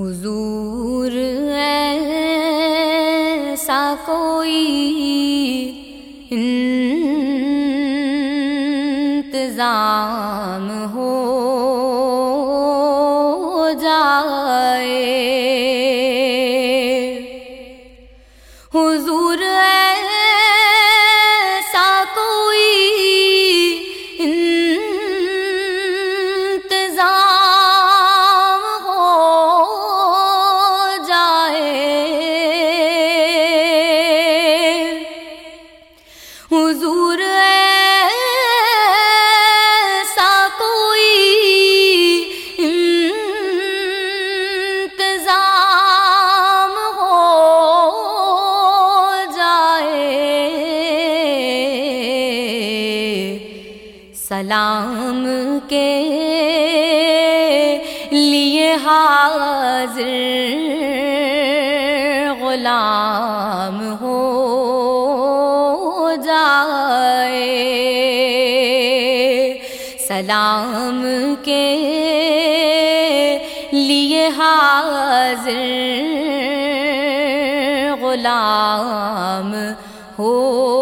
حضور ایسا کوئی سلام کے لیے حاضر غلام ہو جائے۔ سلام کے لیے حاضر غلام ہو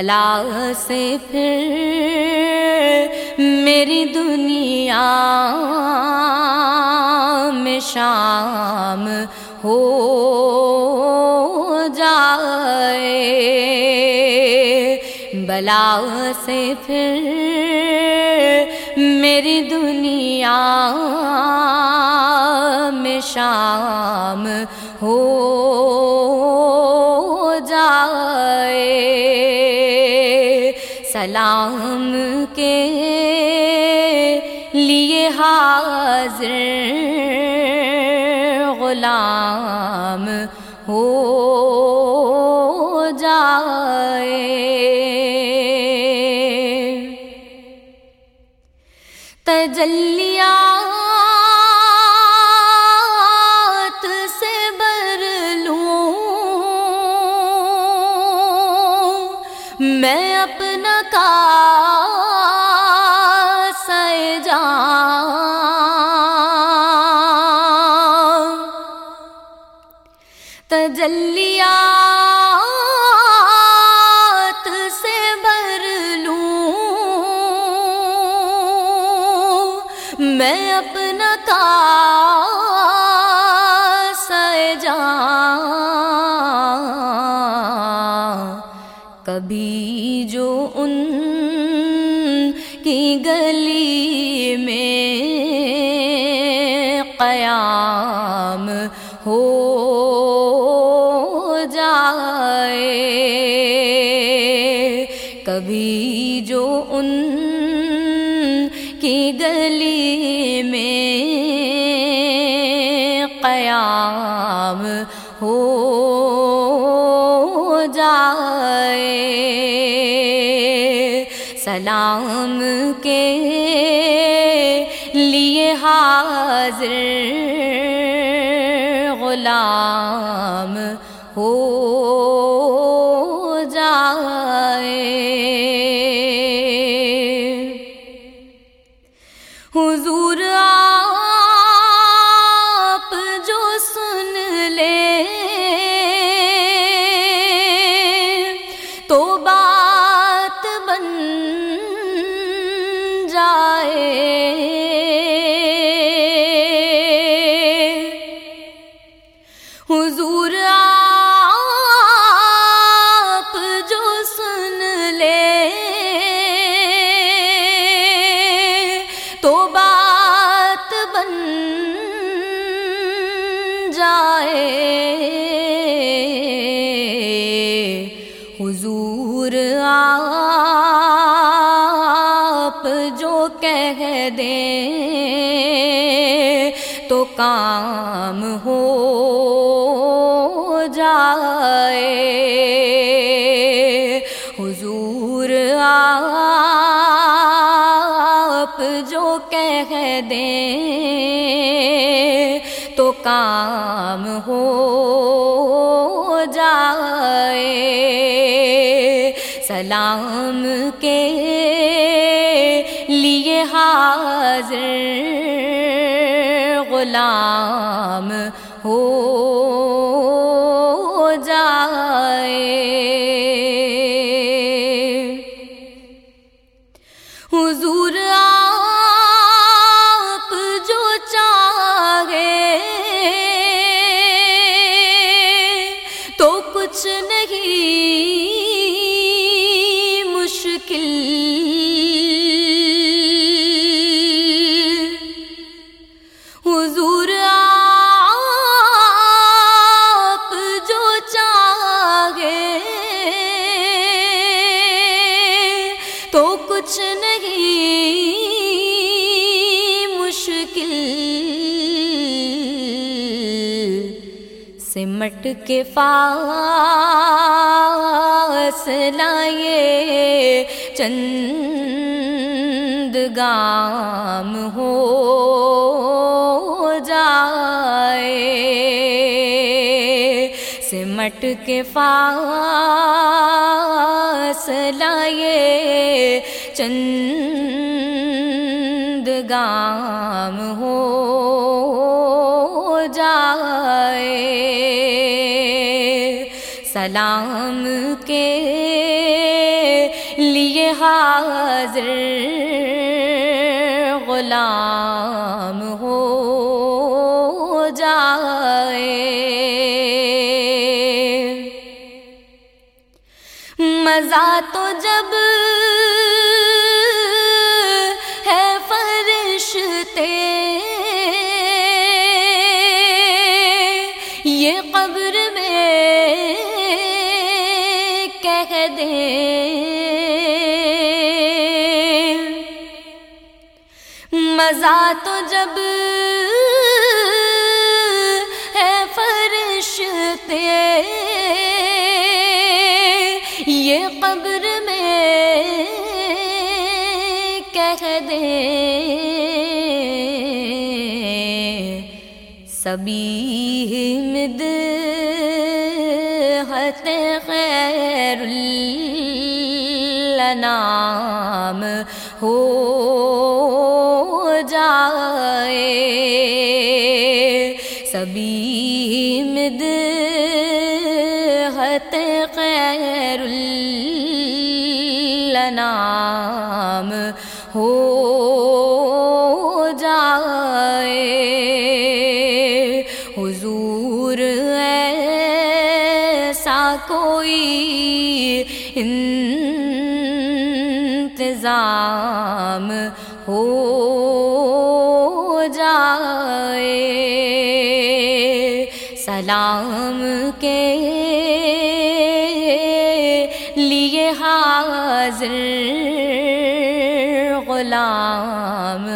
بلا سے پھر میری دنیا میں شام ہو جائے۔ بلا سے پھر میری دنیا میں شام ہو جائے۔ سلام کے لیے حاضر غلام ہو جائے۔ تجلی میں اپنا کا کبھی جو ان قیام ہو جائے۔ سلام کے لیے حاضر غلام ہو۔ دیں تو کام ہو جائے۔ حضور آپ جو کہہ دیں تو کام ہو جائے۔ سلام کے حاضر غلام ہو۔ سمٹ کے پاس لائے چند گام ہو جائے۔ سمٹ کے پاس لائے چند گام ہو سلام کے لیے حاضر غلام ہو جائے۔ مزہ تو جب مزہ تو جب ہے فرشتے۔ یہ قبر میں کہہ دیں سبھی مد خیر الانام ہو۔ سبھی مد حت خیر الانام ہو جائے۔ حضور ایسا کوئی انتظام ہو جائے۔ سلام کے لیے حاضر غلام